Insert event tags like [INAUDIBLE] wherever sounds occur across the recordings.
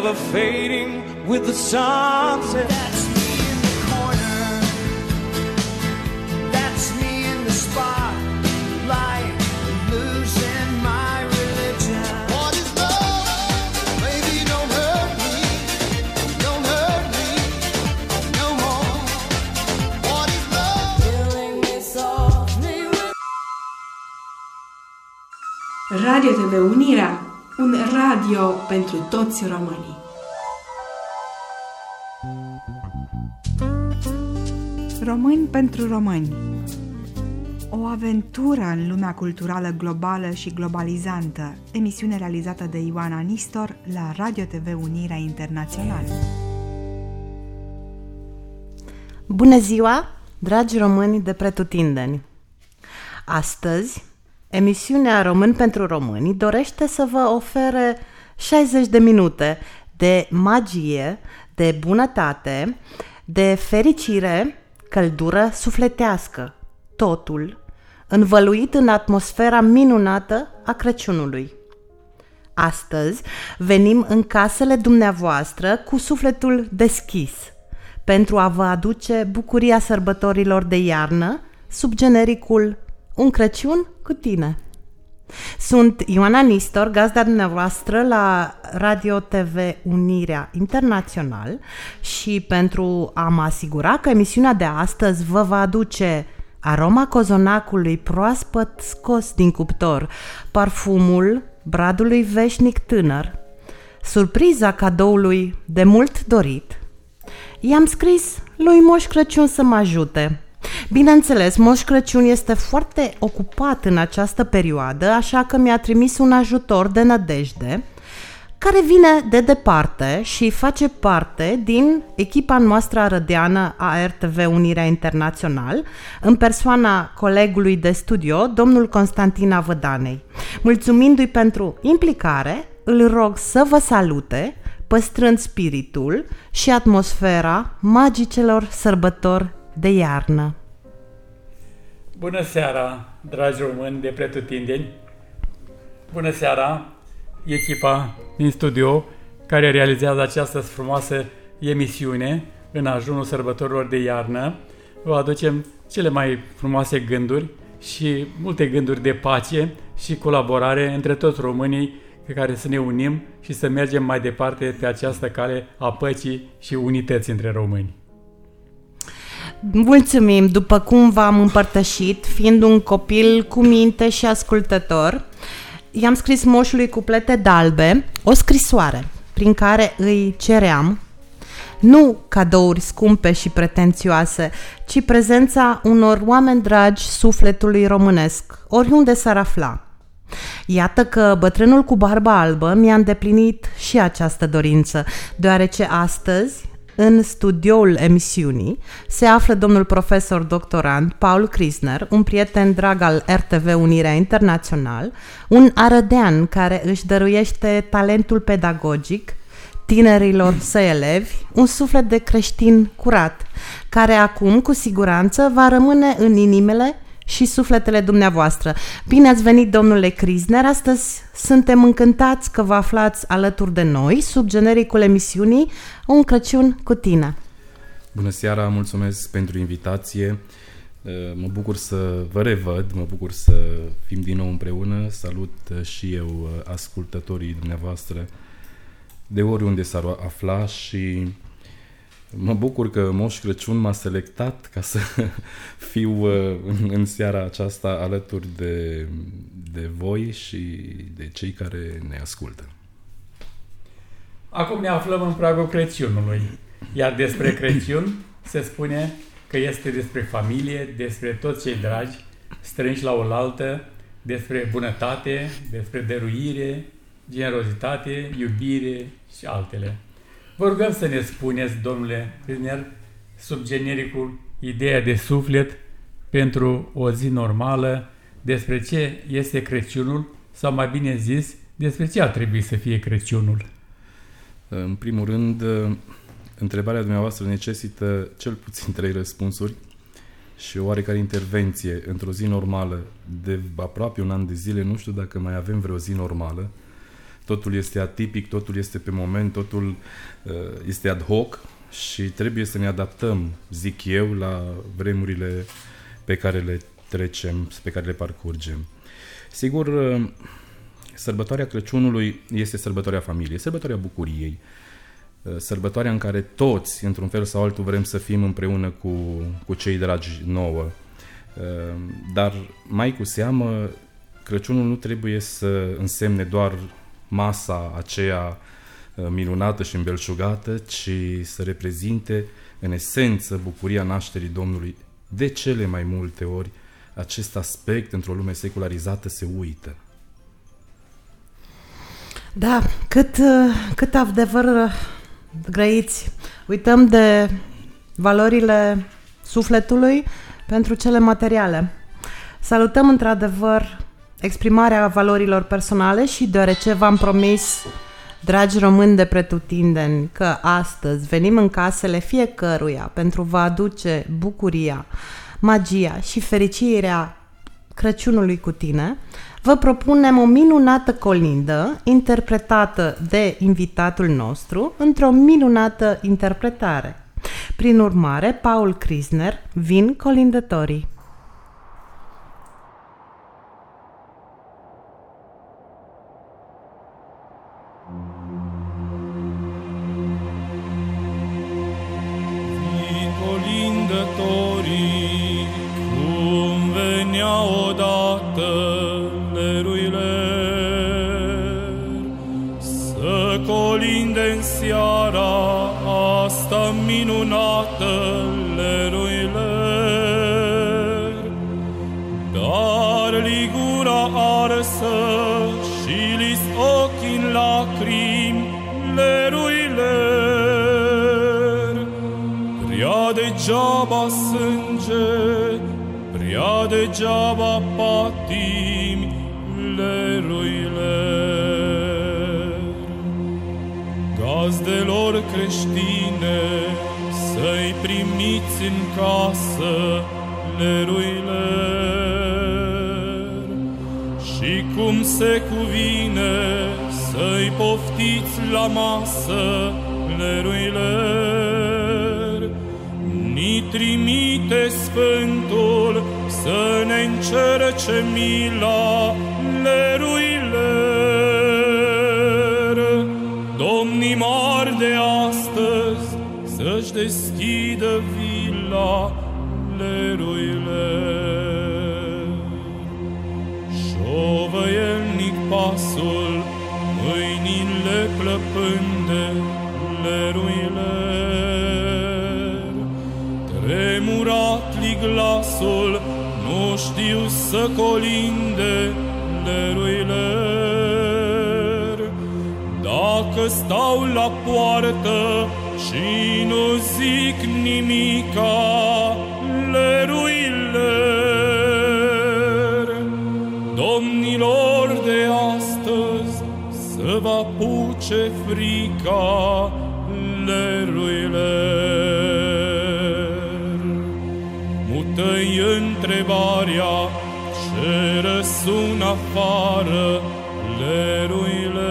never fading with the sunset. Radio TV Unirea, un radio pentru toți românii. Români pentru români O aventură în lumea culturală globală și globalizantă, emisiune realizată de Ioana Nistor la Radio TV Unirea Internațională. Bună ziua, dragi români de pretutindeni! Astăzi, emisiunea Român pentru Români dorește să vă ofere 60 de minute de magie, de bunătate, de fericire, căldură sufletească, totul învăluit în atmosfera minunată a Crăciunului. Astăzi venim în casele dumneavoastră cu sufletul deschis pentru a vă aduce bucuria sărbătorilor de iarnă sub genericul Un Crăciun cu tine. Sunt Ioana Nistor, gazda dumneavoastră la Radio TV Unirea Internațional și pentru a mă asigura că emisiunea de astăzi vă va aduce aroma cozonacului proaspăt scos din cuptor, parfumul bradului veșnic tânăr, surpriza cadoului de mult dorit, i-am scris lui Moș Crăciun să mă ajute – Bineînțeles, Moș Crăciun este foarte ocupat în această perioadă, așa că mi-a trimis un ajutor de nădejde, care vine de departe și face parte din echipa noastră arădeană a RTV Unirea Internațional, în persoana colegului de studio, domnul Constantin Avădanei. Mulțumindu-i pentru implicare, îl rog să vă salute, păstrând spiritul și atmosfera magicelor sărbători de iarnă. Bună seara, dragi români de pretutindeni! Bună seara, echipa din studio care realizează această frumoasă emisiune în ajunul sărbătorilor de iarnă. Vă aducem cele mai frumoase gânduri și multe gânduri de pace și colaborare între toți românii pe care să ne unim și să mergem mai departe pe această cale a păcii și unității între români. Mulțumim, după cum v-am împărtășit, fiind un copil cu minte și ascultător, i-am scris moșului cuplete dalbe o scrisoare prin care îi ceream nu cadouri scumpe și pretențioase, ci prezența unor oameni dragi sufletului românesc, oriunde s-ar afla. Iată că bătrânul cu barba albă mi-a îndeplinit și această dorință, deoarece astăzi în studioul emisiunii se află domnul profesor doctorand Paul Krisner, un prieten drag al RTV Unirea Internațional, un arădean care își dăruiește talentul pedagogic tinerilor săi elevi, un suflet de creștin curat, care acum, cu siguranță, va rămâne în inimile și sufletele dumneavoastră. Bine ați venit, domnule Crisner. Astăzi suntem încântați că vă aflați alături de noi sub genericul emisiunii Un Crăciun cu tine. Bună seara, mulțumesc pentru invitație. Mă bucur să vă revăd, mă bucur să fim din nou împreună. Salut și eu ascultătorii dumneavoastră de oriunde s-ar afla și Mă bucur că Moș Crăciun m-a selectat ca să [LAUGHS] fiu uh, în seara aceasta alături de, de voi și de cei care ne ascultă. Acum ne aflăm în pragul Crăciunului, iar despre Crăciun se spune că este despre familie, despre toți cei dragi, strânși la oaltă, despre bunătate, despre dăruire, generozitate, iubire și altele. Vă rugăm să ne spuneți, domnule Rizner, sub genericul Ideea de suflet, pentru o zi normală despre ce este Crăciunul sau mai bine zis, despre ce ar trebui să fie Crăciunul. În primul rând, întrebarea dumneavoastră necesită cel puțin trei răspunsuri și o oarecare intervenție într-o zi normală de aproape un an de zile. Nu știu dacă mai avem vreo zi normală. Totul este atipic, totul este pe moment, totul uh, este ad hoc și trebuie să ne adaptăm, zic eu, la vremurile pe care le trecem, pe care le parcurgem. Sigur, uh, sărbătoarea Crăciunului este sărbătoarea familiei, sărbătoarea bucuriei, uh, sărbătoarea în care toți, într-un fel sau altul, vrem să fim împreună cu, cu cei dragi nouă. Uh, dar mai cu seamă, Crăciunul nu trebuie să însemne doar masa aceea minunată și îmbelșugată, ci să reprezinte în esență bucuria nașterii Domnului de cele mai multe ori acest aspect într-o lume secularizată se uită. Da, cât, cât adevăr grăiți. Uităm de valorile sufletului pentru cele materiale. Salutăm într-adevăr exprimarea valorilor personale și deoarece v-am promis, dragi români de pretutindeni, că astăzi venim în casele fiecăruia pentru a aduce bucuria, magia și fericirea Crăciunului cu tine, vă propunem o minunată colindă interpretată de invitatul nostru într-o minunată interpretare. Prin urmare, Paul Krisner, vin colindătorii. Degeaba patim leruile. Gazdelor creștine să-i primiți în casă leruile. Și cum se cuvine să-i poftiți la masă leruile. Ni trimite Sfântul să ne încerce mila leruiler. Domnii mari de astăzi să-și deschidă vila glasul, nu știu să colinde leruiler. Dacă stau la poartă și nu zic nimica, leruiler. Domnilor de astăzi să vă apuce frica, tăi întrebarea ce răsun afară leruiler.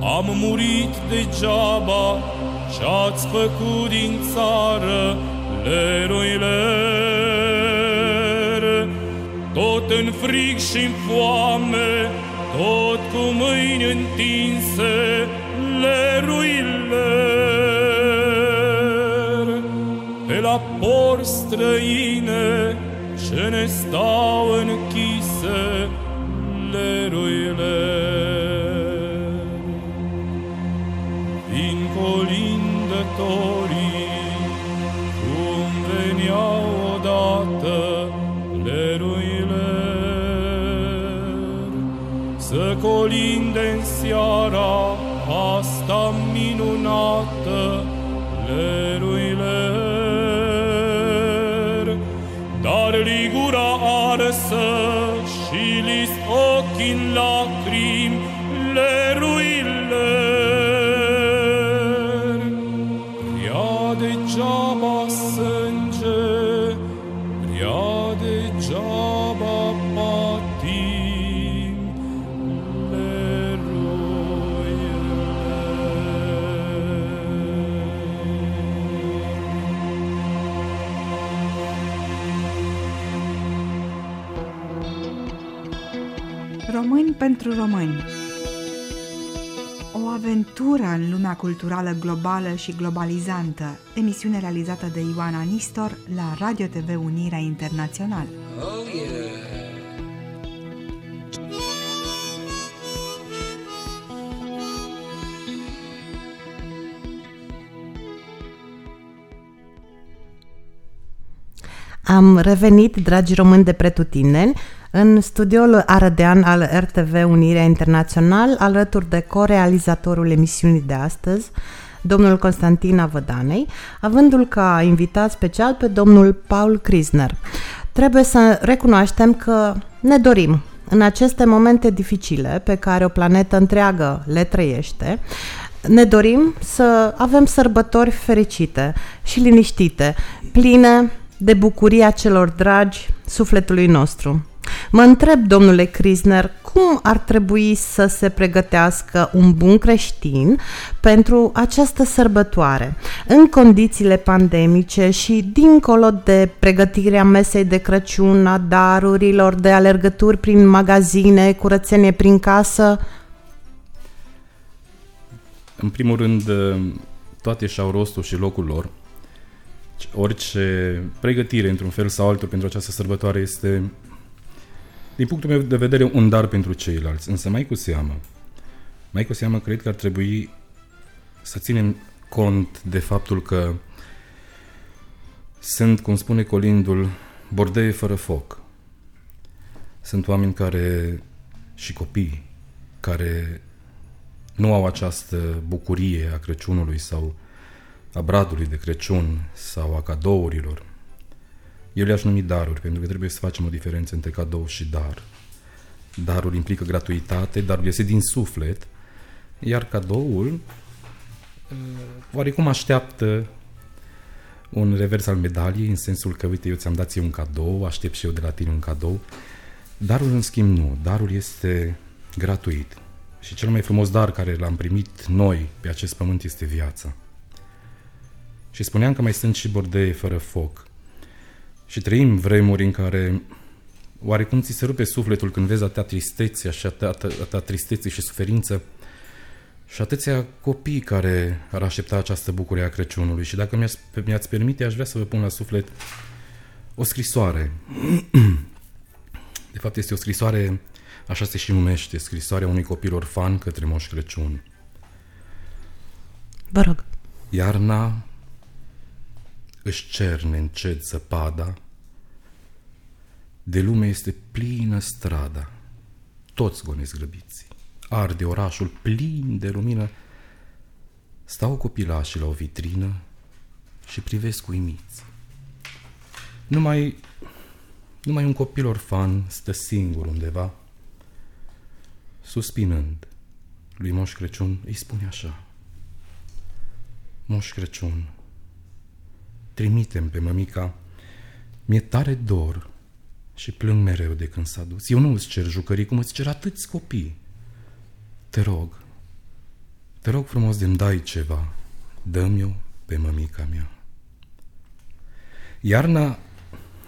Am murit degeaba ce-ați făcut din țară leruiler. Tot în frig și în foame, tot cu mâini întinse, por străine ce ne stau închise leruile. Vin colindătorii cum veneau odată leruile să colinde în seara asta minunată leruile. Gura arsă și li ochii în pentru români O aventură în lumea culturală globală și globalizantă, emisiune realizată de Ioana Nistor la Radio TV Unirea Internațional. Oh, yeah. Am revenit, dragi români de pretutindeni, în studioul arădean al RTV Unirea Internațional, alături de co-realizatorul emisiunii de astăzi, domnul Constantin Avădanei, avându-l ca invitat special pe domnul Paul Krisner. Trebuie să recunoaștem că ne dorim în aceste momente dificile pe care o planetă întreagă le trăiește, ne dorim să avem sărbători fericite și liniștite, pline de bucuria celor dragi sufletului nostru. Mă întreb, domnule Krisner, cum ar trebui să se pregătească un bun creștin pentru această sărbătoare, în condițiile pandemice și dincolo de pregătirea mesei de Crăciun, a darurilor, de alergături prin magazine, curățenie prin casă? În primul rând, toate și-au rostul și locul lor. Orice pregătire, într-un fel sau altul, pentru această sărbătoare este din punctul meu de vedere, un dar pentru ceilalți. Însă mai cu seamă, mai cu seamă, cred că ar trebui să ținem cont de faptul că sunt, cum spune colindul, bordeie fără foc. Sunt oameni care și copii care nu au această bucurie a Crăciunului sau a bradului de Crăciun sau a cadourilor. Eu le-aș numi daruri, pentru că trebuie să facem o diferență între cadou și dar. Darul implică gratuitate, darul este din suflet, iar cadoul uh, oarecum așteaptă un revers al medaliei, în sensul că, uite, eu ți-am dat un cadou, aștept și eu de la tine un cadou. Darul, în schimb, nu. Darul este gratuit. Și cel mai frumos dar care l-am primit noi pe acest pământ este viața. Și spuneam că mai sunt și bordei fără foc. Și trăim vremuri în care oarecum ți se rupe sufletul când vezi atâta tristețe și atâta, atâta tristețe și suferință și atâția copii care ar aștepta această bucurie a Crăciunului. Și dacă mi-ați, mi-ați permite, aș vrea să vă pun la suflet o scrisoare. De fapt, este o scrisoare, așa se și numește, scrisoarea unui copil orfan către Moș Crăciun. Vă rog. Iarna își cerne încet zăpada, de lume este plină strada, toți gonesc grăbiți, arde orașul plin de lumină, stau copilașii la o vitrină și privesc uimiți. Numai, numai un copil orfan stă singur undeva, suspinând, lui Moș Crăciun îi spune așa, Moș Crăciun, trimitem pe mămica, mi-e tare dor și plâng mereu de când s-a dus. Eu nu îți cer jucării cum îți cer atâți copii. Te rog, te rog frumos de-mi dai ceva, dă-mi-o pe mămica mea. Iarna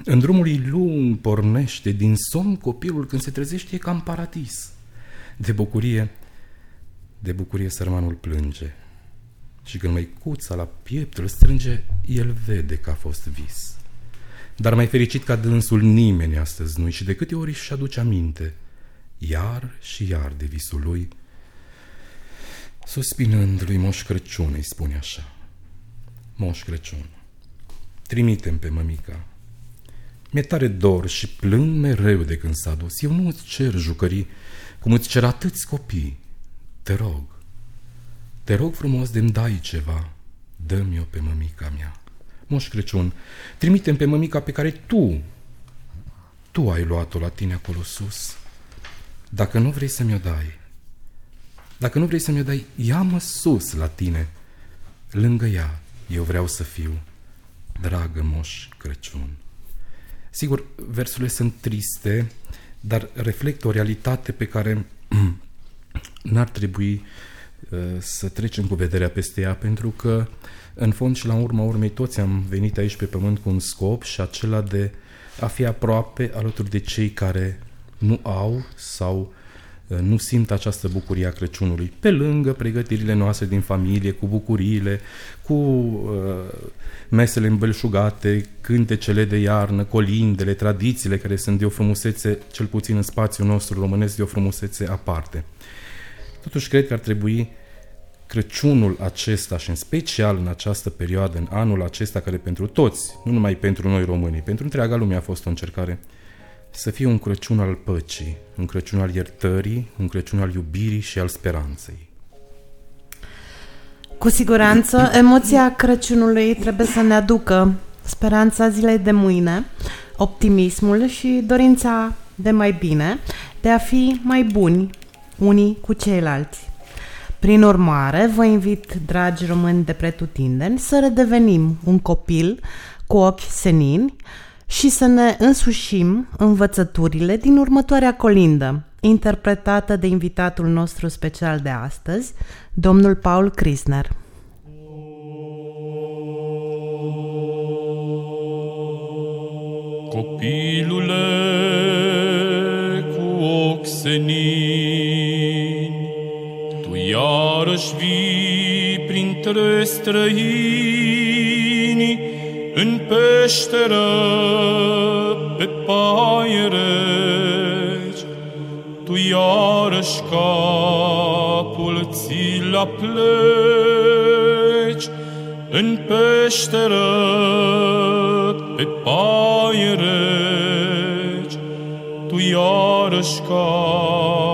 în drumul ei lung pornește, din somn copilul când se trezește e ca în paradis. De bucurie, de bucurie sărmanul plânge. Și când măicuța la piept îl strânge, el vede că a fost vis. Dar mai fericit ca dânsul nimeni astăzi nu și de câte ori își aduce aminte, iar și iar de visul lui, suspinând lui Moș Crăciun îi spune așa, Moș Crăciun, trimitem pe mămica, mi-e tare dor și plâng mereu de când s-a dus. Eu nu îți cer jucării cum îți cer atâți copii. Te rog, te rog frumos de-mi dai ceva, dă-mi-o pe mămica mea. Moș Crăciun, trimitem pe mămica pe care tu tu ai luat-o la tine acolo sus. Dacă nu vrei să mi-o dai, dacă nu vrei să mi-o dai, ia-mă sus la tine. Lângă ea, eu vreau să fiu, dragă moș Crăciun. Sigur, versurile sunt triste, dar reflectă o realitate pe care [CLEARS THROAT] n-ar trebui uh, să trecem cu vederea peste ea, pentru că, în fond și la urma urmei, toți am venit aici pe pământ cu un scop și acela de a fi aproape alături de cei care nu au sau uh, nu simt această bucurie a Crăciunului, pe lângă pregătirile noastre din familie, cu bucuriile, cu uh, mesele îmbelșugate, cântecele de iarnă, colindele, tradițiile care sunt de o frumusețe, cel puțin în spațiul nostru românesc, de o frumusețe aparte. Totuși, cred că ar trebui Crăciunul acesta și în special în această perioadă, în anul acesta care pentru toți, nu numai pentru noi românii, pentru întreaga lume a fost o încercare, să fie un Crăciun al păcii, un Crăciun al iertării, un Crăciun al iubirii și al speranței. Cu siguranță, emoția Crăciunului trebuie să ne aducă speranța zilei de mâine, optimismul și dorința de mai bine, de a fi mai buni unii cu ceilalți. Prin urmare, vă invit, dragi români de pretutindeni, să redevenim un copil cu ochi senini și să ne însușim învățăturile din următoarea colindă, interpretată de invitatul nostru special de astăzi, domnul Paul Krisner. Copilule cu ochi senini, tu iarăși vii printre străini, în peșteră pe paiereci, tu iarăși capul ți la pleci, în peșteră pe paiereci, tu iarăși capul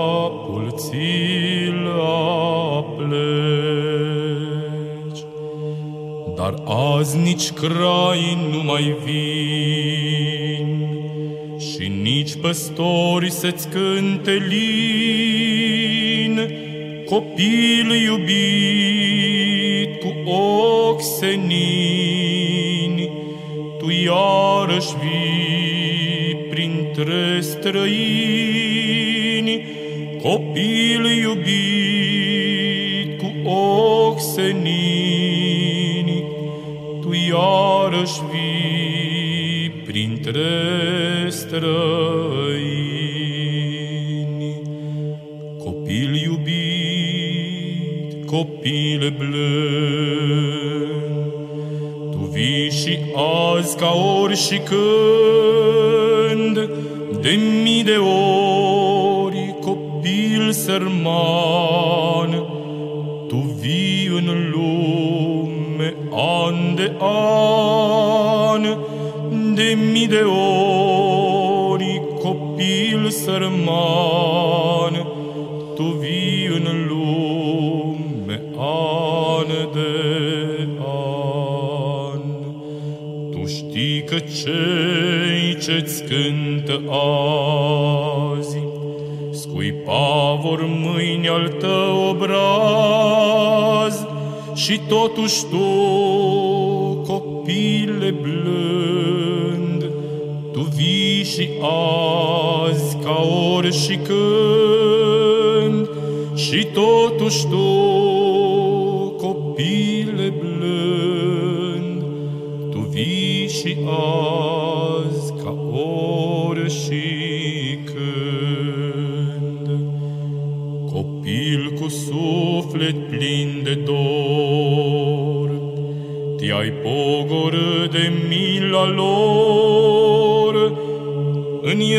azi nici crai nu mai vin și nici păstori să-ți cânte lin, copil iubit cu ochi senini, tu iarăși vii printre străini, printre străini. Copil iubit, copile blând, tu vii și azi ca ori și când, de mii de ori, copil sărman, tu vii în lume an de an, de mii de ori, copil sărman, tu vii în lume an de an. Tu știi că cei ce-ți cântă azi, scuipa vor mâine al tău obraz, și totuși tu, copile blând, tu vii și azi ca ori și când, și totuși tu, copile blând, tu vii și azi ca ori și când. Copil cu suflet plin de dor, Te-ai pogorât de mila lor,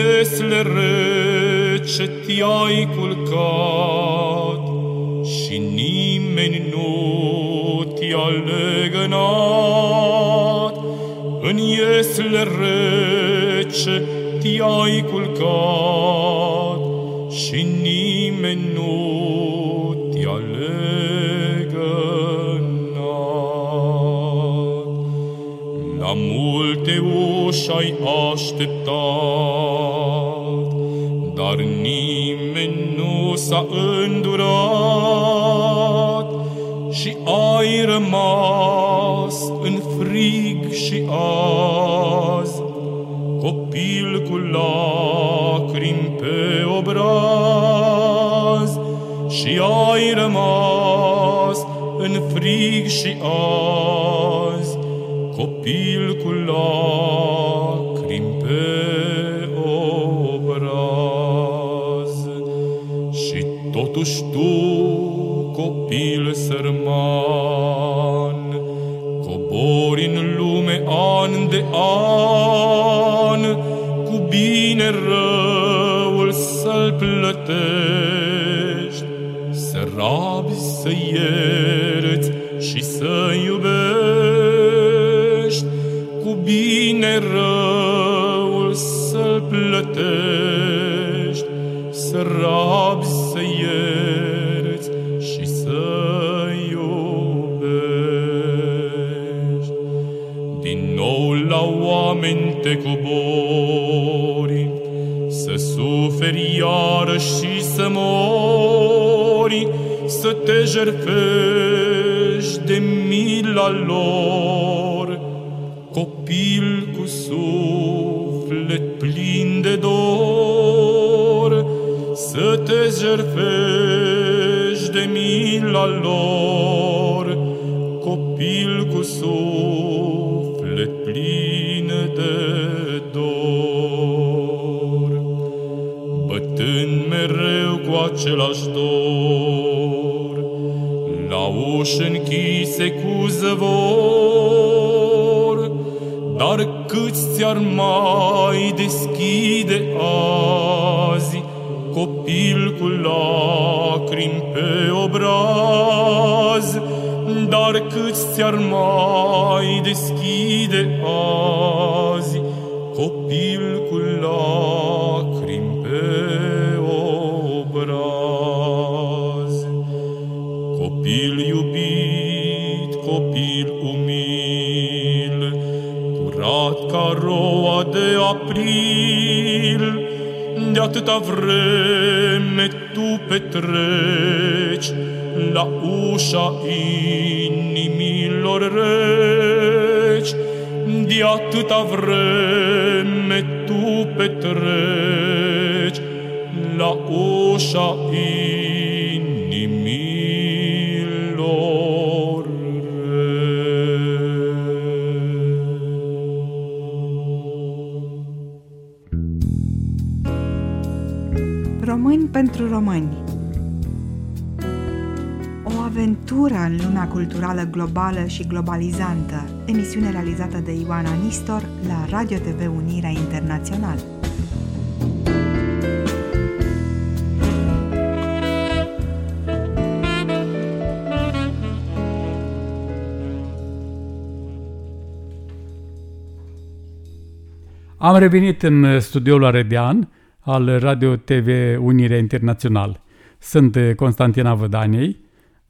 În iesle rece te-ai culcat, Și nimeni nu te-a legănat. În iesle rece te-ai culcat, Și nimeni nu te-a legănat. La multe uși ai așteptat, îndurat și ai rămas în frig și azi, copil cu lacrimi pe obraz și ai rămas în frig și azi, copil cu lacrimi totuși tu, copil sărman, cobori în lume an de an, cu bine răul să-l plătești, să rabi, să ierți și să iubești, cu bine răul te cobori, să suferi iarăși și să mori, să te jertfești de mila lor, copil cu suflet plin de dor, să te jertfești de mila lor, copil cu suflet plin de dor. Bătând mereu cu același dor, la uși închise cu zăvor, dar câți ți-ar mai deschide azi, copil cu lacrimi pe obraz, dar câți ți-ar mai deschide azi, april, de atâta vreme tu petreci la ușa inimilor reci, de atâta vreme tu petreci la ușa inimilor culturală globală și globalizantă, emisiune realizată de Ioana Nistor la Radio TV Unirea Internațional. Am revenit în studioul Arădean al Radio TV Unirea Internațional. Sunt eh, Constantina Vădaniei,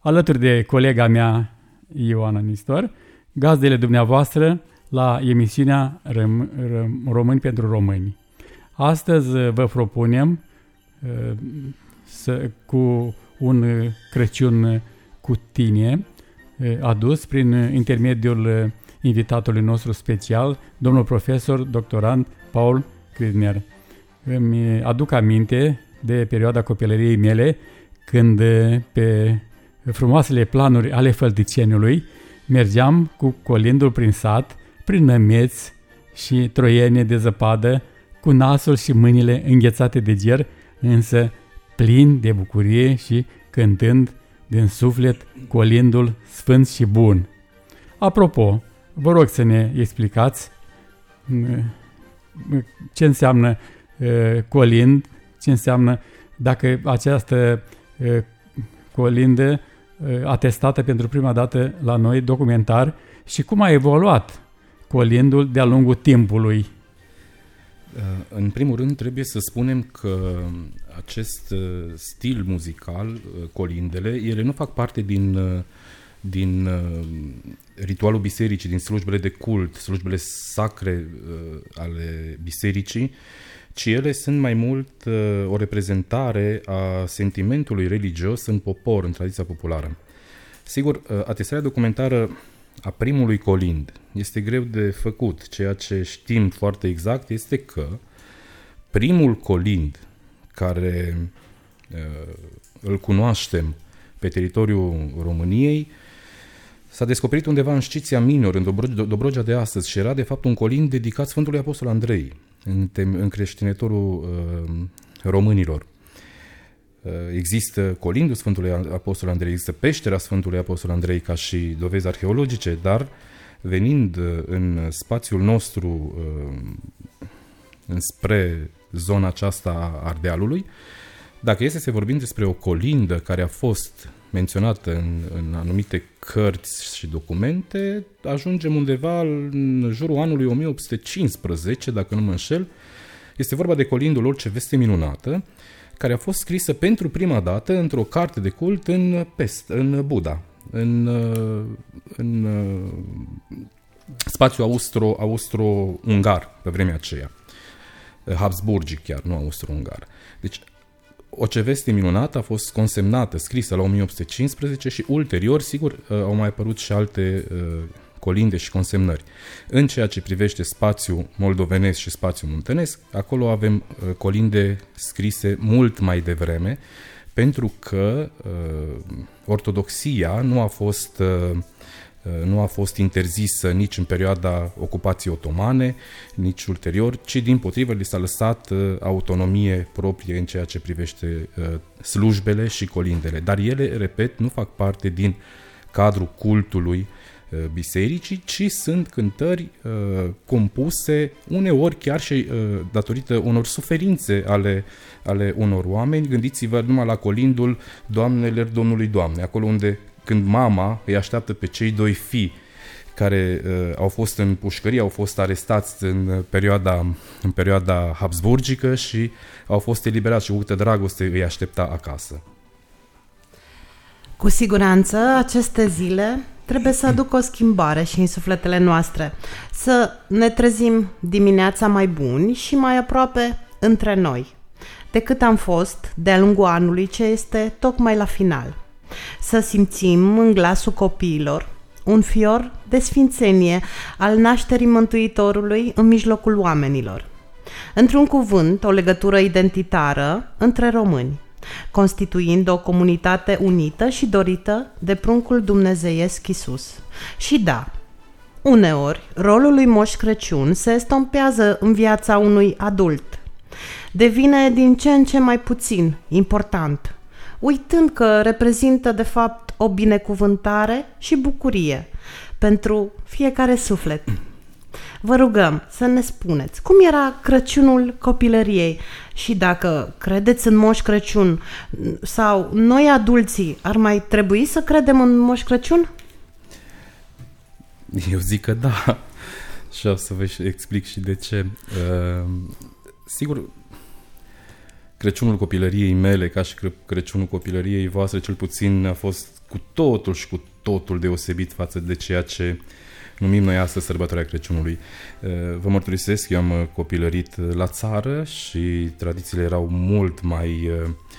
alături de colega mea Ioana Nistor, gazdele dumneavoastră la emisiunea Răm- Răm- Români pentru Români. Astăzi eh, vă propunem eh, să, cu un eh, Crăciun eh, cu tine eh, adus prin eh, intermediul eh, invitatului nostru special, domnul profesor doctorant Paul Kridner. Îmi aduc aminte de perioada copilăriei mele când eh, pe frumoasele planuri ale fălticeniului mergeam cu colindul prin sat, prin nămeți și troiene de zăpadă, cu nasul și mâinile înghețate de ger, însă plin de bucurie și cântând din suflet colindul sfânt și bun. Apropo, vă rog să ne explicați mm, ce înseamnă uh, colind, ce înseamnă dacă această uh, colindă uh, atestată pentru prima dată la noi, documentar, și cum a evoluat colindul de-a lungul timpului. Uh, În primul rând trebuie să spunem că acest uh, stil muzical, uh, colindele, ele nu fac parte din, uh, din uh, ritualul bisericii, din slujbele de cult, slujbele sacre uh, ale bisericii, ci ele sunt mai mult uh, o reprezentare a sentimentului religios în popor, în tradiția populară. Sigur, uh, atestarea documentară a primului colind este greu de făcut. Ceea ce știm foarte exact este că primul colind care uh, îl cunoaștem pe teritoriul României s-a descoperit undeva în Sciția Minor, în Dobrogea de astăzi și era de fapt un colind dedicat Sfântului Apostol Andrei, în, tem- în creștinătorul uh, românilor. Uh, există colindul Sfântului Apostol Andrei, există peștera Sfântului Apostol Andrei ca și dovezi arheologice, dar venind uh, în spațiul nostru uh, înspre zona aceasta a Ardealului, dacă este să vorbim despre o colindă care a fost menționată în, în anumite cărți și documente, ajungem undeva în jurul anului 1815, dacă nu mă înșel. Este vorba de colindul Orice Veste Minunată, care a fost scrisă pentru prima dată într-o carte de cult în Pest, în Buda, în, în spațiu austro, austro-ungar pe vremea aceea. Habsburgic chiar, nu austro-ungar. Deci o ceveste minunată a fost consemnată, scrisă la 1815 și ulterior, sigur, uh, au mai apărut și alte uh, colinde și consemnări. În ceea ce privește spațiul moldovenesc și spațiul muntenesc, acolo avem uh, colinde scrise mult mai devreme, pentru că uh, ortodoxia nu a fost uh, Uh, nu a fost interzisă nici în perioada ocupației otomane, nici ulterior, ci din potrivă li s-a lăsat uh, autonomie proprie în ceea ce privește uh, slujbele și colindele. Dar ele, repet, nu fac parte din cadrul cultului bisericii, ci sunt cântări uh, compuse uneori chiar și uh, datorită unor suferințe ale, ale unor oameni. Gândiți-vă numai la colindul Doamnelor Domnului Doamne, acolo unde când mama îi așteaptă pe cei doi fii care uh, au fost în pușcărie, au fost arestați în perioada, în perioada Habsburgică și au fost eliberați și cu câtă dragoste îi aștepta acasă. Cu siguranță, aceste zile trebuie să aducă o schimbare și în sufletele noastre. Să ne trezim dimineața mai buni și mai aproape între noi decât am fost de-a lungul anului ce este tocmai la final să simțim în glasul copiilor un fior de sfințenie al nașterii Mântuitorului în mijlocul oamenilor. Într-un cuvânt, o legătură identitară între români, constituind o comunitate unită și dorită de pruncul dumnezeiesc Isus. Și da, uneori, rolul lui Moș Crăciun se estompează în viața unui adult. Devine din ce în ce mai puțin important uitând că reprezintă de fapt o binecuvântare și bucurie pentru fiecare suflet. Vă rugăm să ne spuneți cum era Crăciunul copilăriei și dacă credeți în Moș Crăciun sau noi adulții ar mai trebui să credem în Moș Crăciun? Eu zic că da. [LAUGHS] Și o să vă explic și de ce. Uh, sigur, Crăciunul copilăriei mele, ca și Crăciunul copilăriei voastre, cel puțin a fost cu totul și cu totul deosebit față de ceea ce numim noi astăzi sărbătoarea Crăciunului. Uh, vă mărturisesc, eu am copilărit la țară și tradițiile erau mult mai uh, Uh,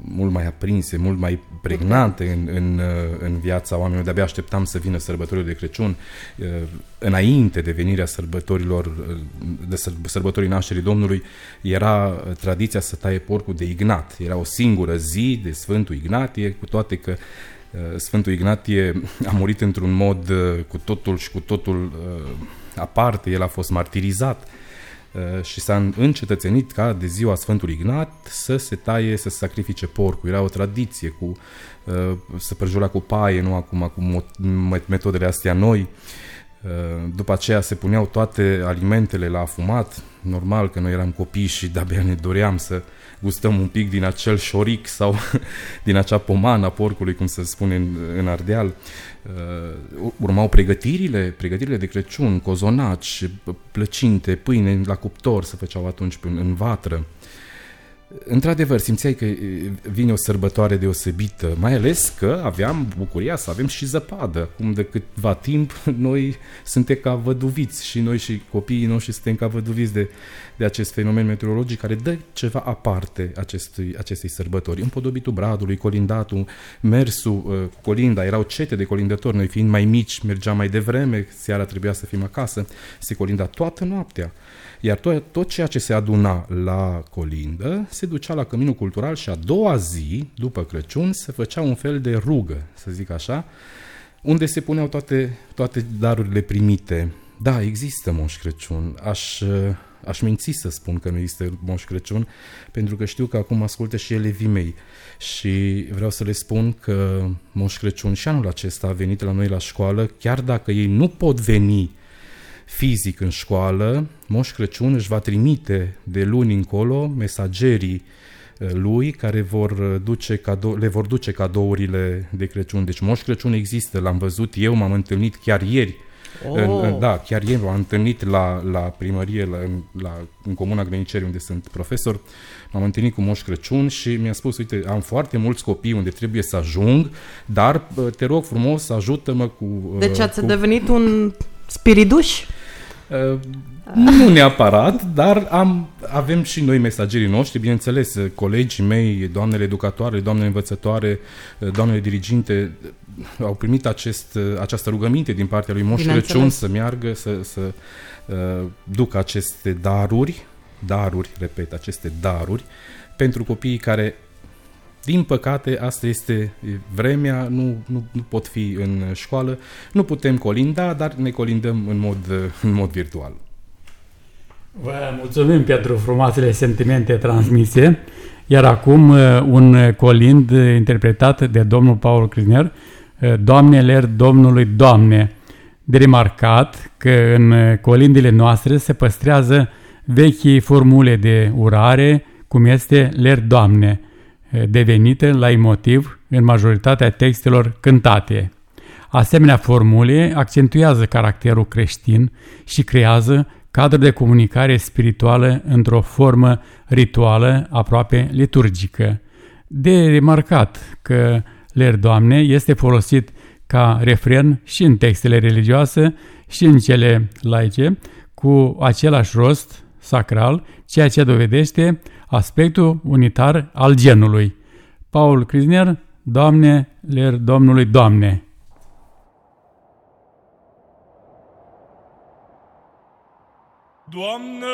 mult mai aprinse, mult mai pregnante în, în, uh, în viața oamenilor. De-abia așteptam să vină sărbătorile de Crăciun. Uh, înainte de venirea sărbătorilor, de sărbătorii nașterii Domnului, era tradiția să taie porcul de Ignat. Era o singură zi de Sfântul Ignatie, cu toate că Sfântul Ignatie a murit într-un mod cu totul și cu totul aparte, el a fost martirizat Uh, și s-a încetățenit ca de ziua Sfântului Ignat să se taie, să se sacrifice porcul. Era o tradiție cu uh, să prăjura cu paie, nu acum cu metodele astea noi. Uh, după aceea se puneau toate alimentele la afumat. Normal că noi eram copii și de-abia ne doream să gustăm un pic din acel șoric sau [LAUGHS] din acea pomană a porcului, cum se spune în, în Ardeal. Uh, urmau pregătirile, pregătirile de Crăciun, cozonaci, plăcinte, pâine la cuptor se făceau atunci în, în vatră. Într-adevăr, simțeai că vine o sărbătoare deosebită, mai ales că aveam bucuria să avem și zăpadă. Cum de câtva timp [LAUGHS] noi suntem ca văduviți și noi și copiii noștri suntem ca văduviți de, de acest fenomen meteorologic care dă ceva aparte acestui, acestei sărbători. Împodobitul bradului, colindatul, mersul uh, colinda, erau cete de colindători, noi fiind mai mici, mergeam mai devreme, seara trebuia să fim acasă, se colinda toată noaptea. Iar tot, tot ceea ce se aduna la colindă se ducea la căminul cultural și a doua zi, după Crăciun, se făcea un fel de rugă, să zic așa, unde se puneau toate, toate darurile primite. Da, există Moș Crăciun. Aș, aș minți să spun că nu există Moș Crăciun, pentru că știu că acum ascultă și elevii mei. Și vreau să le spun că Moș Crăciun și anul acesta a venit la noi la școală, chiar dacă ei nu pot veni fizic în școală, Moș Crăciun își va trimite de luni încolo mesagerii uh, lui care vor uh, duce cadou, le vor duce cadourile de Crăciun. Deci Moș Crăciun există, l-am văzut eu, m-am întâlnit chiar ieri Oh. În, da, chiar ieri m-am întâlnit la, la primărie, la, la, în Comuna Grăniceri, unde sunt profesor, m-am întâlnit cu Moș Crăciun și mi-a spus, uite, am foarte mulți copii unde trebuie să ajung, dar te rog frumos, ajută-mă cu... Deci ați cu... devenit un spiriduș? Uh, nu neapărat, dar am, avem și noi mesagerii noștri, bineînțeles, colegii mei, doamnele educatoare, doamnele învățătoare, doamnele diriginte au primit acest, această rugăminte din partea lui Moș Crăciun să meargă, să, să uh, ducă aceste daruri, daruri, repet, aceste daruri, pentru copiii care din păcate, asta este vremea, nu, nu, nu pot fi în școală, nu putem colinda, dar ne colindăm în mod, în mod virtual. Vă mulțumim pentru frumoasele sentimente transmise, iar acum uh, un colind interpretat de domnul Paul Crisner, uh, Doamne Domnului Doamne. De remarcat că în colindile noastre se păstrează vechii formule de urare, cum este Ler Doamne devenite la emotiv în majoritatea textelor cântate. Asemenea formule accentuează caracterul creștin și creează cadru de comunicare spirituală într-o formă rituală aproape liturgică. De remarcat că Ler Doamne este folosit ca refren și în textele religioase și în cele laice, cu același rost sacral, ceea ce dovedește aspectul unitar al genului. Paul Crisner, Doamne, ler Domnului Doamne. Doamne,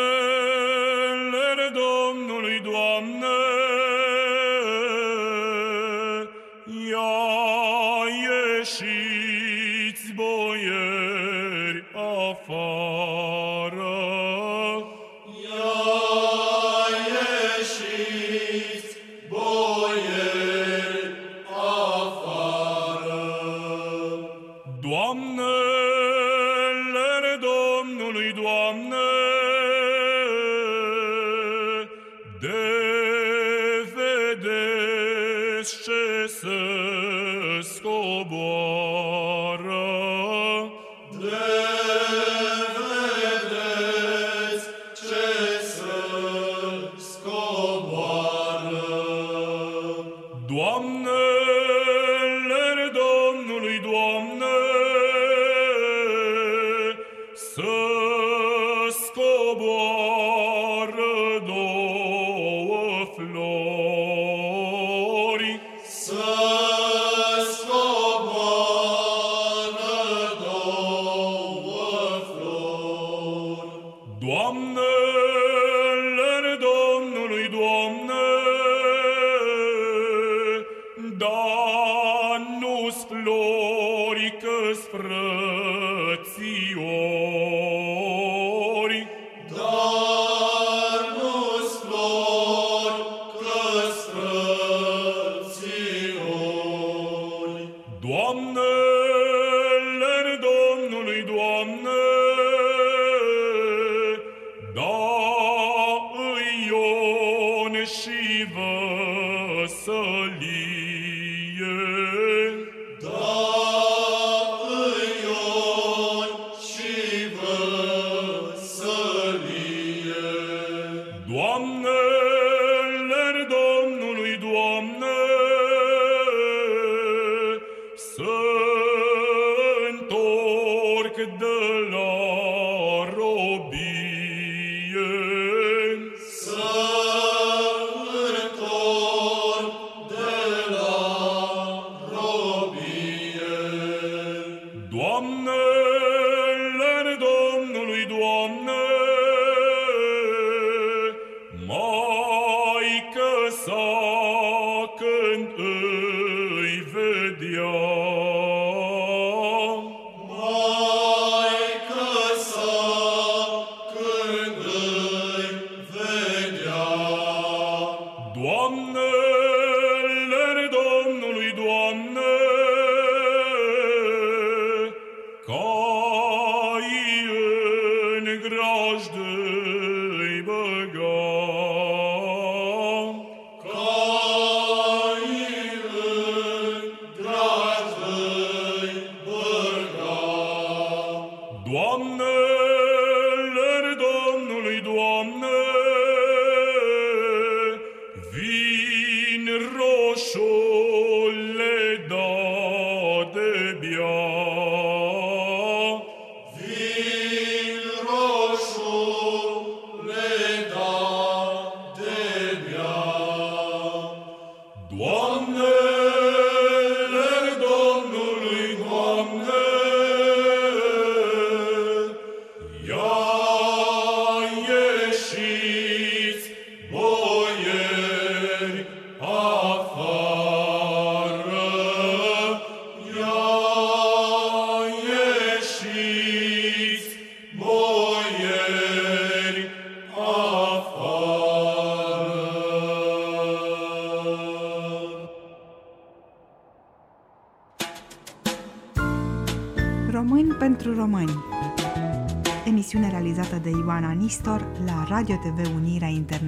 vedea.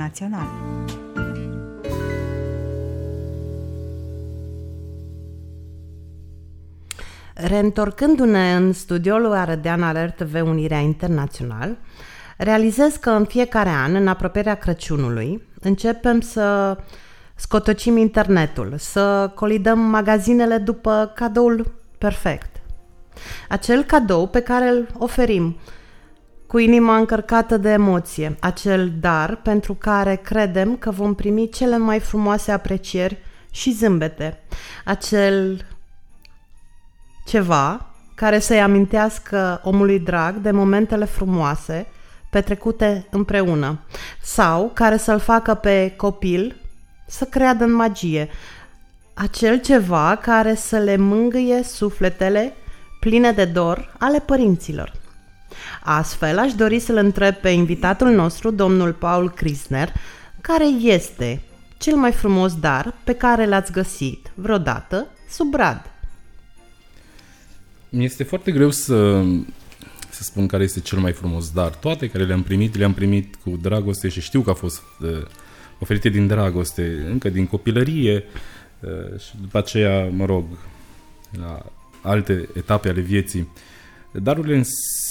Unirea Internațională. Reîntorcându-ne în studioul Arădean Alert TV Unirea Internațional, realizez că în fiecare an, în apropierea Crăciunului, începem să scotocim internetul, să colidăm magazinele după cadoul perfect. Acel cadou pe care îl oferim cu inima încărcată de emoție, acel dar pentru care credem că vom primi cele mai frumoase aprecieri și zâmbete, acel ceva care să-i amintească omului drag de momentele frumoase petrecute împreună sau care să-l facă pe copil să creadă în magie, acel ceva care să le mângâie sufletele pline de dor ale părinților. Astfel, aș dori să-l întreb pe invitatul nostru, domnul Paul Krisner, care este cel mai frumos dar pe care l-ați găsit vreodată sub brad. Mi este foarte greu să, să spun care este cel mai frumos dar. Toate care le-am primit, le-am primit cu dragoste și știu că au fost uh, oferite din dragoste, încă din copilărie uh, și după aceea, mă rog, la alte etape ale vieții. Darurile în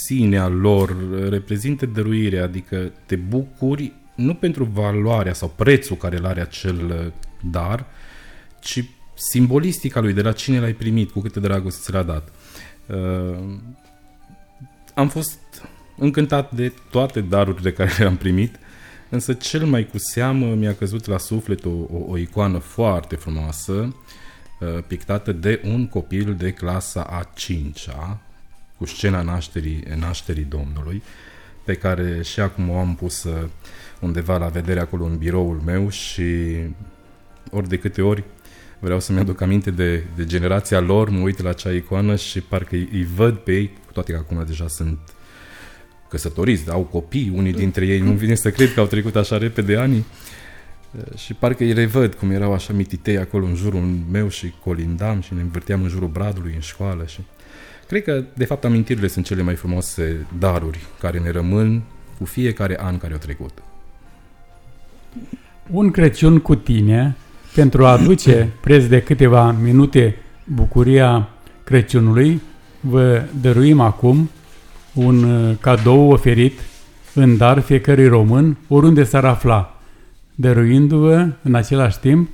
sine a lor reprezintă dăruirea, adică te bucuri nu pentru valoarea sau prețul care îl are acel uh, dar, ci simbolistica lui, de la cine l-ai primit, cu câtă dragoste ți l-a dat. Uh, am fost încântat de toate darurile care le-am primit, însă cel mai cu seamă mi-a căzut la suflet o, o, o icoană foarte frumoasă, uh, pictată de un copil de clasa a 5-a, cu scena nașterii, nașterii Domnului, pe care și acum o am pus uh, undeva la vedere acolo în biroul meu și ori de câte ori vreau să-mi aduc aminte de, de generația lor, mă uit la acea icoană și parcă îi, îi văd pe ei, cu toate că acum deja sunt căsătoriți, au copii, unii dintre ei, nu vine să cred că au trecut așa repede ani și parcă îi revăd cum erau așa mititei acolo în jurul meu și colindam și ne învârteam în jurul bradului în școală și cred că de fapt amintirile sunt cele mai frumoase daruri care ne rămân cu fiecare an care a trecut. Un Crăciun cu tine pentru a aduce [COUGHS] preț de câteva minute bucuria Crăciunului, vă dăruim acum un uh, cadou oferit în dar fiecărui român, oriunde s-ar afla, dăruindu-vă în același timp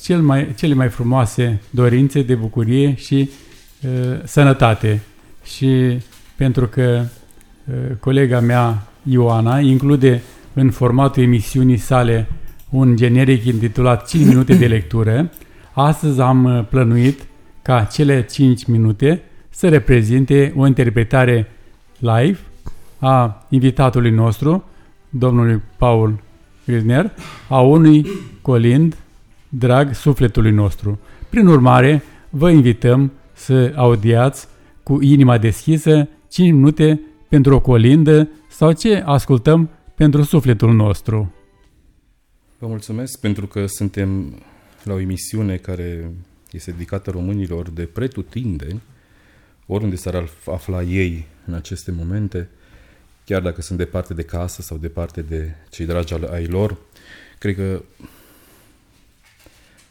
cel mai, cele mai frumoase dorințe de bucurie și uh, sănătate. Și pentru că uh, colega mea, Ioana, include în formatul emisiunii sale un generic intitulat 5 [COUGHS] minute de lectură. Astăzi am uh, plănuit ca cele 5 minute să reprezinte o interpretare live a invitatului nostru, domnului Paul Grisner, a unui colind drag sufletului nostru. Prin urmare, vă invităm să audiați cu inima deschisă 5 minute pentru o colindă sau ce ascultăm pentru sufletul nostru. Vă mulțumesc pentru că suntem la o emisiune care este dedicată românilor de pretutindeni, oriunde s-ar afla ei în aceste momente, chiar dacă sunt departe de casă sau departe de cei dragi ai lor. Cred că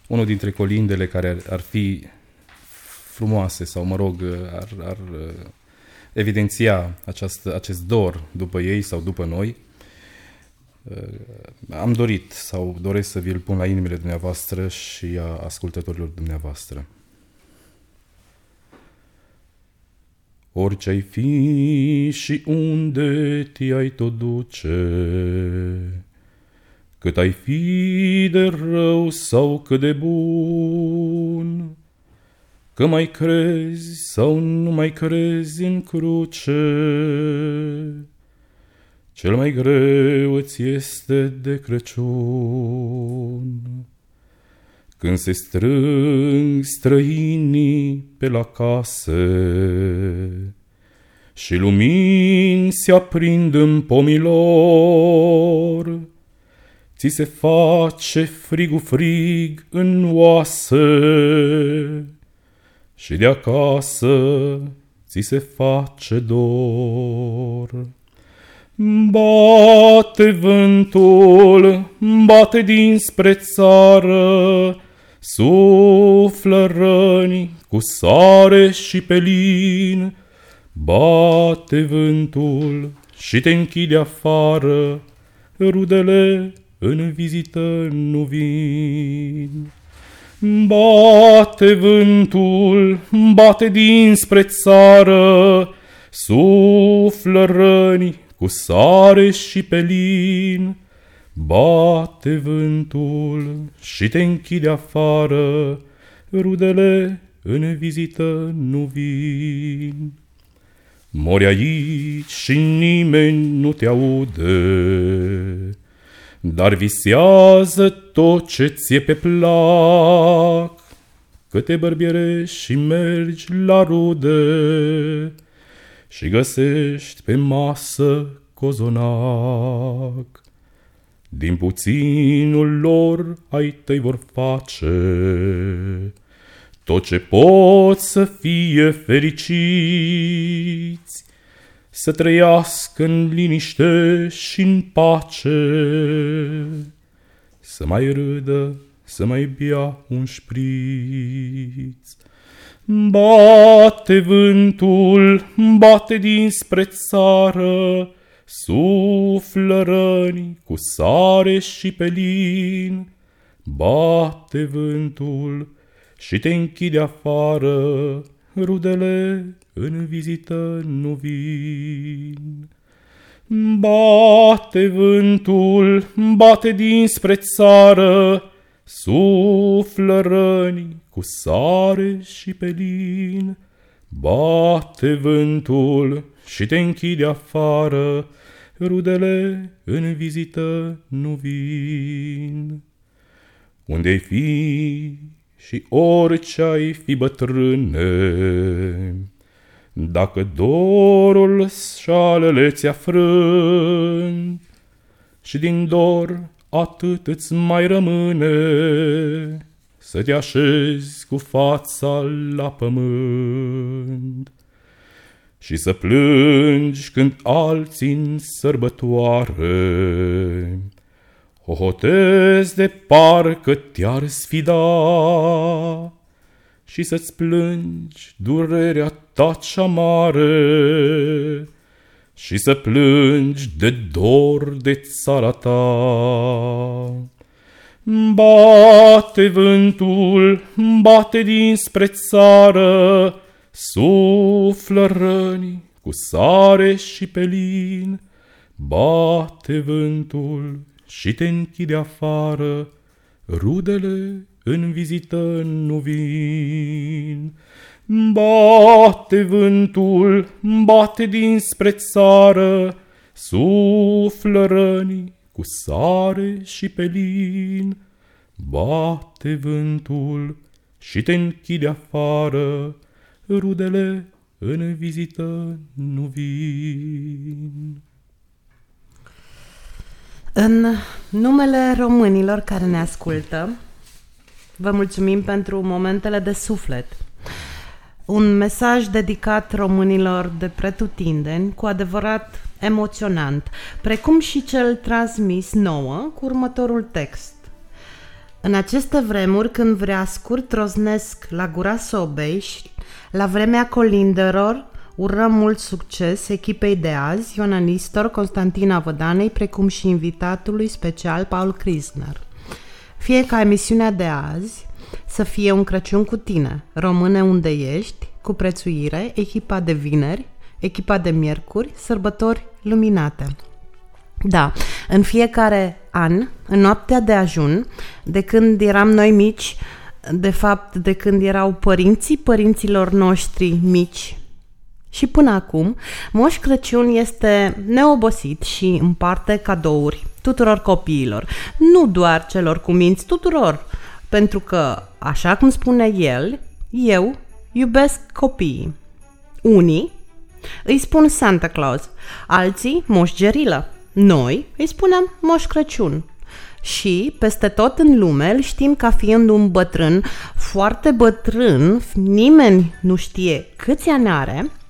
unul dintre colindele care ar, ar fi frumoase sau, mă rog, ar, ar evidenția această, acest dor după ei sau după noi, am dorit sau doresc să vi-l pun la inimile dumneavoastră și a ascultătorilor dumneavoastră. Orice ai fi și unde te-ai tot duce, cât ai fi de rău sau cât de bun, că mai crezi sau nu mai crezi în cruce, cel mai greu îți este de Crăciun. Când se strâng străinii pe la case și lumini se aprind în pomilor, ți se face frigu frig în oase și de acasă ți se face dor. Bate vântul, bate dinspre țară, Suflă răni cu sare și pelin, Bate vântul și te închide afară, Rudele în vizită nu vin. Bate vântul, bate dinspre țară, Suflă răni cu sare și pelin, Bate vântul și te închide afară, Rudele în vizită nu vin. Mori aici și nimeni nu te aude, Dar visează tot ce ți-e pe plac, Că te bărbierești și mergi la rude, Și găsești pe masă cozonac. Din puținul lor ai tăi vor face tot ce pot să fie fericiți, să trăiască în liniște și în pace, să mai râdă, să mai bea un șpriț. Bate vântul, bate dinspre țară, Suflă răni cu sare și pelin, Bate vântul și te închide afară, Rudele în vizită nu vin. Bate vântul, bate dinspre țară, Suflă răni cu sare și pelin, Bate vântul și te închide afară, rudele în vizită nu vin. Unde ai fi și orice ai fi bătrâne, dacă dorul șalele ți-a frânt, și din dor atât îți mai rămâne, să te așezi cu fața la pământ și să plângi când alții în sărbătoare hohotezi de parcă te-ar sfida și să-ți plângi durerea ta cea mare și să plângi de dor de țara ta. Bate vântul, bate dinspre țară, Suflă răni cu sare și pelin, bate vântul și te închide afară, rudele în vizită nu vin. Bate vântul, bate dinspre țară, suflă răni cu sare și pelin. Bate vântul și te închide afară, rudele în vizită nu vin. În numele românilor care ne ascultă, vă mulțumim pentru momentele de suflet. Un mesaj dedicat românilor de pretutindeni, cu adevărat emoționant, precum și cel transmis nouă cu următorul text. În aceste vremuri, când vrea scurt roznesc la gura sobei și la vremea colindelor, urăm mult succes echipei de azi, Ioana Nistor, Constantina Vădanei, precum și invitatului special Paul Krisner. Fie ca emisiunea de azi să fie un Crăciun cu tine, române unde ești, cu prețuire, echipa de vineri, echipa de miercuri, sărbători luminate. Da, în fiecare an, în noaptea de ajun, de când eram noi mici, de fapt de când erau părinții părinților noștri mici și până acum, Moș Crăciun este neobosit și împarte cadouri tuturor copiilor, nu doar celor cu minți, tuturor, pentru că, așa cum spune el, eu iubesc copiii. Unii îi spun Santa Claus, alții Moș Gerilă, noi îi spunem Moș Crăciun. Și peste tot în lume îl știm ca fiind un bătrân foarte bătrân, nimeni nu știe câți ani are, uh,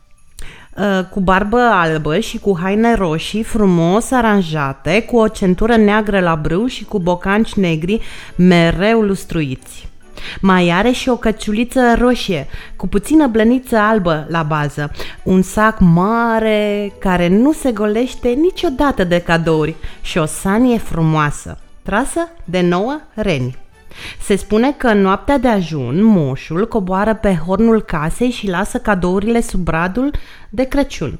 cu barbă albă și cu haine roșii frumos aranjate, cu o centură neagră la brâu și cu bocanci negri mereu lustruiți. Mai are și o căciuliță roșie, cu puțină blăniță albă la bază, un sac mare care nu se golește niciodată de cadouri și o sanie frumoasă, trasă de nouă reni. Se spune că în noaptea de ajun, moșul coboară pe hornul casei și lasă cadourile sub bradul de Crăciun.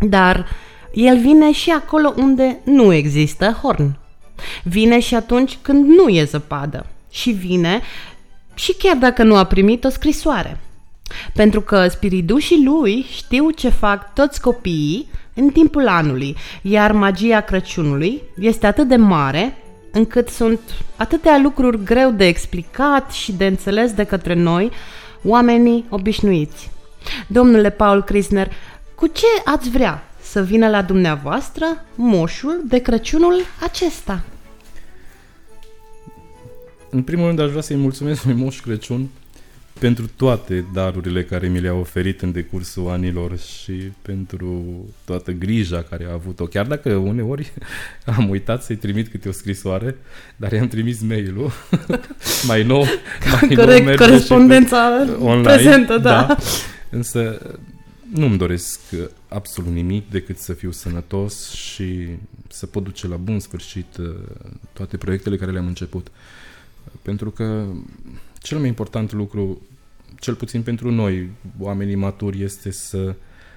Dar el vine și acolo unde nu există horn. Vine și atunci când nu e zăpadă. Și vine și chiar dacă nu a primit o scrisoare. Pentru că spiridușii lui știu ce fac toți copiii în timpul anului, iar magia Crăciunului este atât de mare încât sunt atâtea lucruri greu de explicat și de înțeles de către noi, oamenii obișnuiți. Domnule Paul Krisner, cu ce ați vrea să vină la dumneavoastră moșul de Crăciunul acesta? În primul rând aș vrea să-i mulțumesc lui Moș Crăciun pentru toate darurile care mi le-a oferit în decursul anilor și pentru toată grija care a avut-o. Chiar dacă uneori [LAUGHS] am uitat să-i trimit câte o scrisoare, dar i-am trimis mail-ul [LAUGHS] mai nou. [LAUGHS] Mai Corect, nou corespondența online, prezentă, da. da. Însă nu-mi doresc absolut nimic decât să fiu sănătos și să pot duce la bun sfârșit uh, toate proiectele care le-am început. Pentru că cel mai important lucru, cel puțin pentru noi, oamenii maturi, este să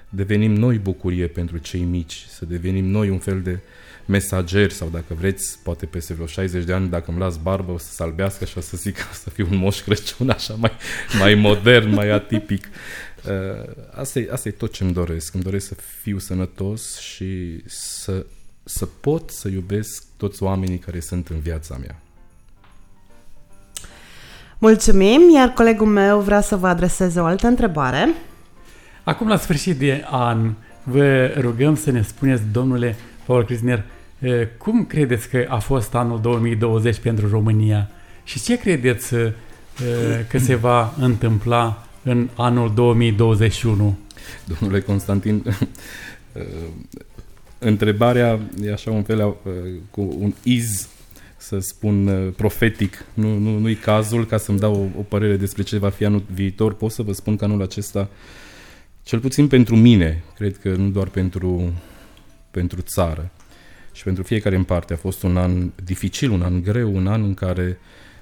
devenim noi bucurie pentru cei mici, să devenim noi un fel de mesageri sau dacă vreți, poate peste vreo 60 de ani, dacă îmi las barbă, o să salbească și o să zic că [LAUGHS] o să fiu un moș Crăciun așa mai, mai modern, mai atipic. Uh, asta, e, asta e tot ce îmi doresc. Îmi doresc să fiu sănătos și să, să pot să iubesc toți oamenii care sunt în viața mea. Mulțumim, iar colegul meu vrea să vă adreseze o altă întrebare. Acum, la sfârșit de an, vă rugăm să ne spuneți, domnule Paul Crisner, cum credeți că a fost anul 2020 pentru România și ce credeți că se va întâmpla în anul 2021? Domnule Constantin, [LAUGHS] întrebarea e așa un fel cu un iz să spun uh, profetic, nu, nu, nu-i cazul ca să-mi dau o, o părere despre ce va fi anul viitor. Pot să vă spun că anul acesta, cel puțin pentru mine, cred că nu doar pentru, pentru țară și pentru fiecare în parte, a fost un an dificil, un an greu, un an în care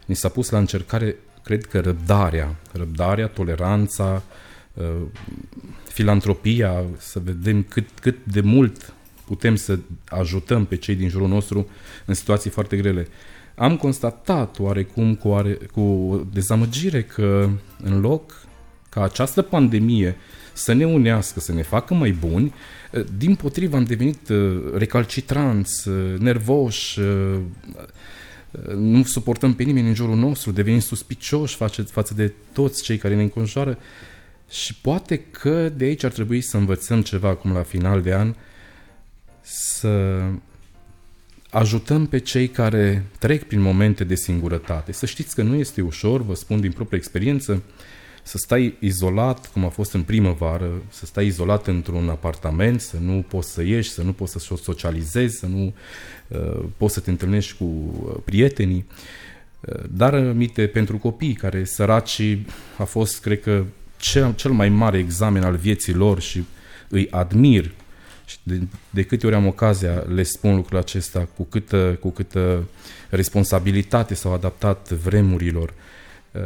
ni s-a pus la încercare, cred că răbdarea, răbdarea, toleranța, filantropia, să vedem cât, cât de mult putem să ajutăm pe cei din jurul nostru în situații foarte grele. Am constatat oarecum cu, oare, cu dezamăgire că în loc ca această pandemie să ne unească, să ne facă mai buni, din potrivă am devenit uh, recalcitranți, uh, nervoși, uh, nu suportăm pe nimeni în jurul nostru, devenim suspicioși față, față de toți cei care ne înconjoară și poate că de aici ar trebui să învățăm ceva acum la final de an, să ajutăm pe cei care trec prin momente de singurătate. Să știți că nu este ușor, vă spun din proprie experiență, să stai izolat, cum a fost în primăvară, să stai izolat într-un apartament, să nu poți să ieși, să nu poți să socializezi, să nu uh, poți să te întâlnești cu uh, prietenii. Uh, dar amite pentru copii care săraci a fost, cred că, cel, cel mai mare examen al vieții lor și îi admir și de, de câte ori am ocazia le spun lucrul acesta, cu câtă, cu câtă responsabilitate s-au adaptat vremurilor.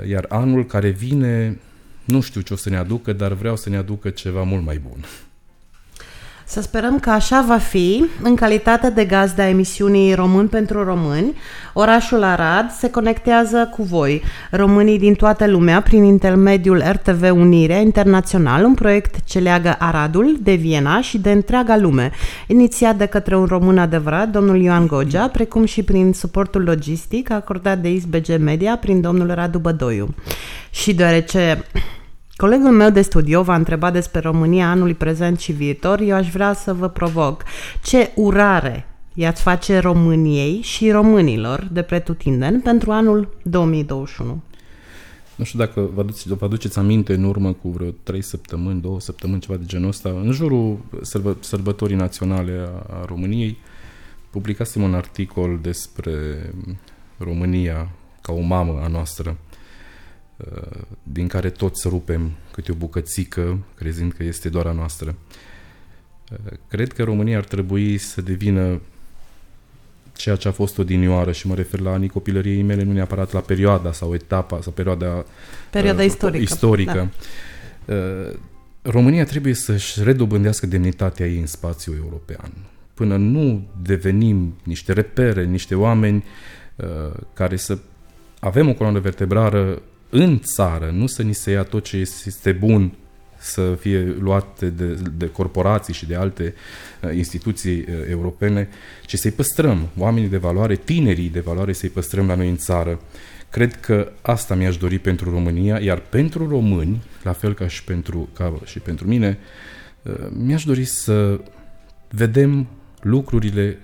Iar anul care vine, nu știu ce o să ne aducă, dar vreau să ne aducă ceva mult mai bun. Să sperăm că așa va fi. În calitate de gazda a emisiunii Român pentru Români, orașul Arad se conectează cu voi, românii din toată lumea, prin intermediul RTV Unirea Internațional, un proiect ce leagă Aradul de Viena și de întreaga lume, inițiat de către un român adevărat, domnul Ioan Gogea, precum și prin suportul logistic acordat de ISBG Media prin domnul Radu Bădoiu. Și deoarece Colegul meu de studio v-a întrebat despre România anului prezent și viitor. Eu aș vrea să vă provoc. Ce urare i-ați face României și românilor de pretutindeni pentru anul 2021? Nu știu dacă vă, aduceți, vă aduceți aminte în urmă cu vreo 3 săptămâni, 2 săptămâni, ceva de genul ăsta, în jurul sărbă, sărbătorii naționale a, a României, publicasem un articol despre România ca o mamă a noastră din care toți rupem câte o bucățică, crezând că este doar a noastră. Cred că România ar trebui să devină ceea ce a fost odinioară și mă refer la anii copilăriei mele, nu neapărat la perioada sau etapa sau perioada, perioada uh, istorică. istorică. Da. Uh, România trebuie să-și redobândească demnitatea ei în spațiul european. Până nu devenim niște repere, niște oameni uh, care să avem o coloană vertebrală în țară, nu să ni se ia tot ce este bun să fie luate de, de corporații și de alte uh, instituții uh, europene, ci să-i păstrăm, oamenii de valoare, tinerii de valoare, să-i păstrăm la noi în țară. Cred că asta mi-aș dori pentru România, iar pentru români, la fel ca și pentru, ca și pentru mine, uh, mi-aș dori să vedem lucrurile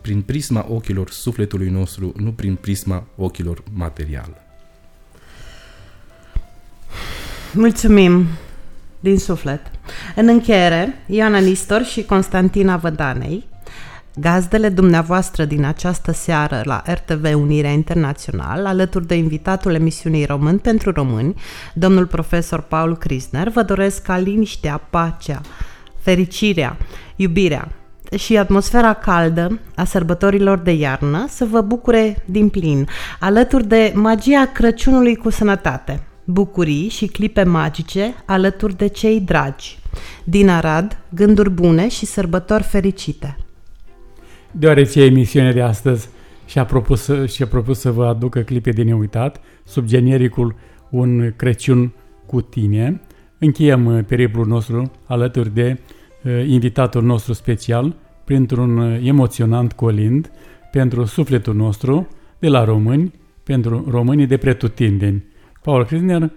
prin prisma ochilor sufletului nostru, nu prin prisma ochilor materiale. Mulțumim din suflet. În încheiere, Ioana Nistor și Constantina Vădanei, gazdele dumneavoastră din această seară la RTV Unirea Internațional, alături de invitatul emisiunii Român pentru Români, domnul profesor Paul Krisner, vă doresc ca liniștea, pacea, fericirea, iubirea și atmosfera caldă a sărbătorilor de iarnă să vă bucure din plin, alături de magia Crăciunului cu sănătate – bucurii și clipe magice alături de cei dragi. Din Arad, gânduri bune și sărbători fericite. Deoarece emisiunea de astăzi și-a propus, și-a propus să vă aducă clipe de neuitat, sub genericul Un Crăciun cu tine, încheiem uh, periplul nostru alături de uh, invitatul nostru special, printr-un uh, emoționant colind pentru sufletul nostru de la români, pentru românii de pretutindeni. Paul Krisner,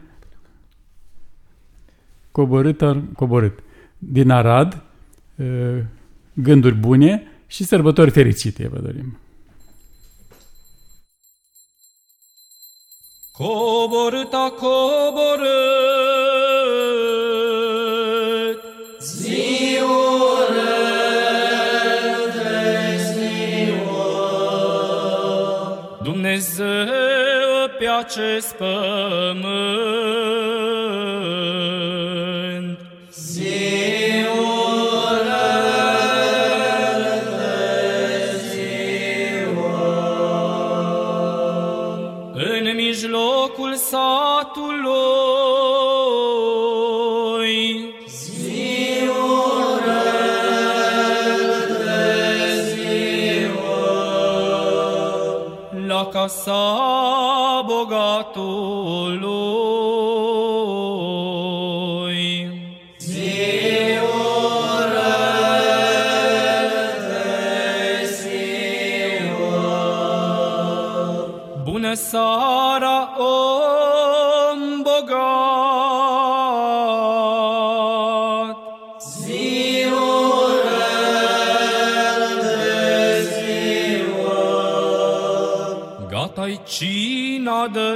coborât, coborât din Arad, gânduri bune și sărbători fericite, vă dorim. Coborât a coborât Ziua de ziua Dumnezeu pe acest pământ. Ziua, ziua. În mijlocul satului, la casa tabogatólló.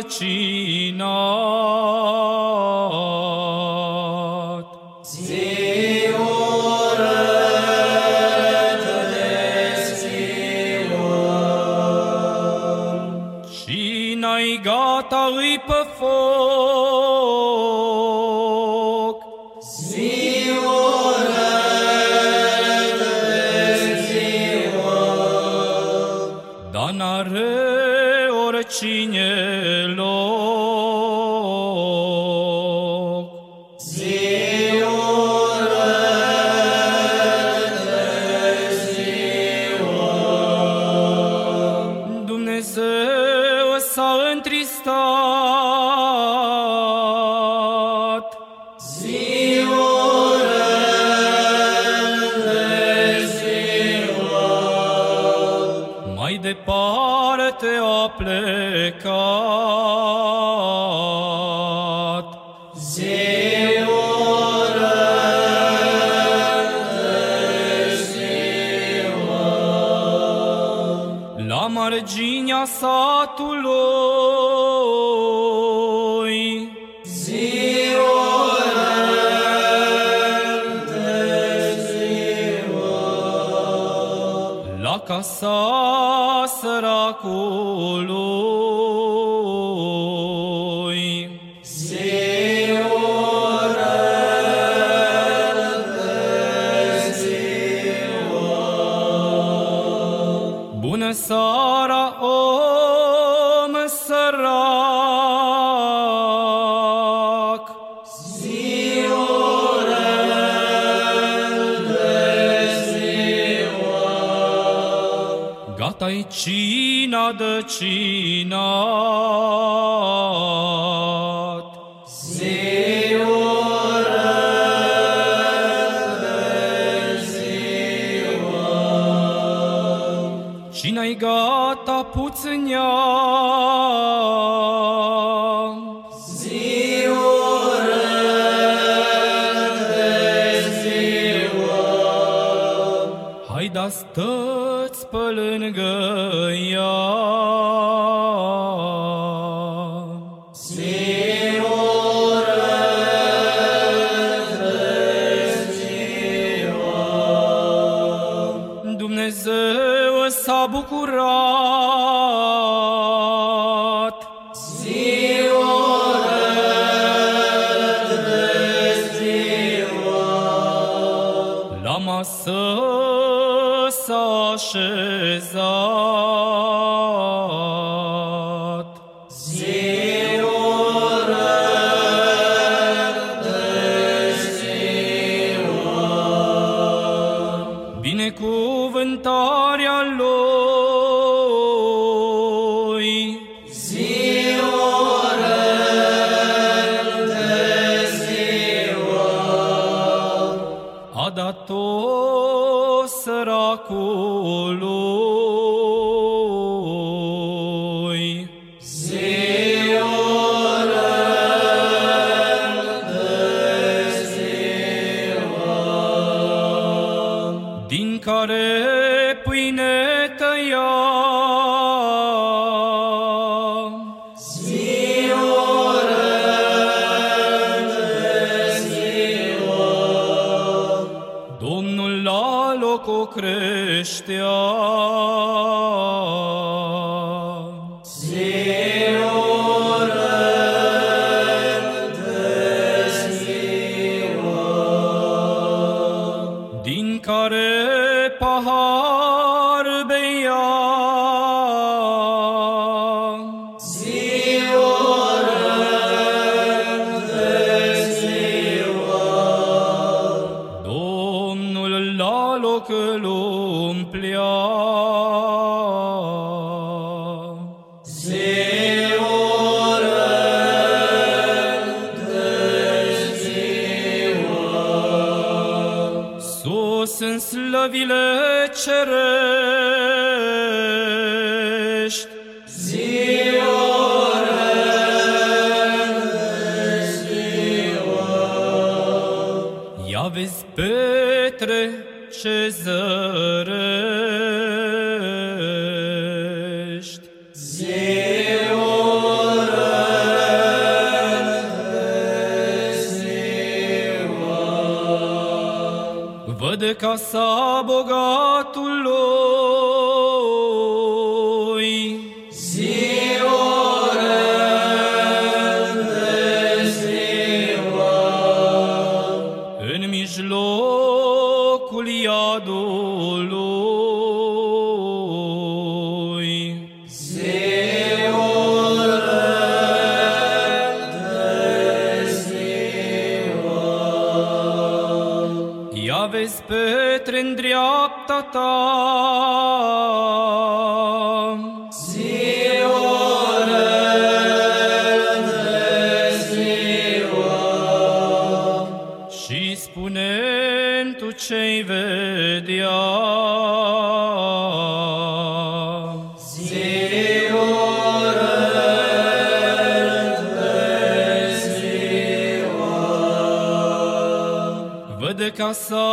cina casa săracului. rădăcinat. Ziua, ziua, Cine-i gata puțin tu, săracul, Văd ta. Și spune tu ce-i vedea. Văd casa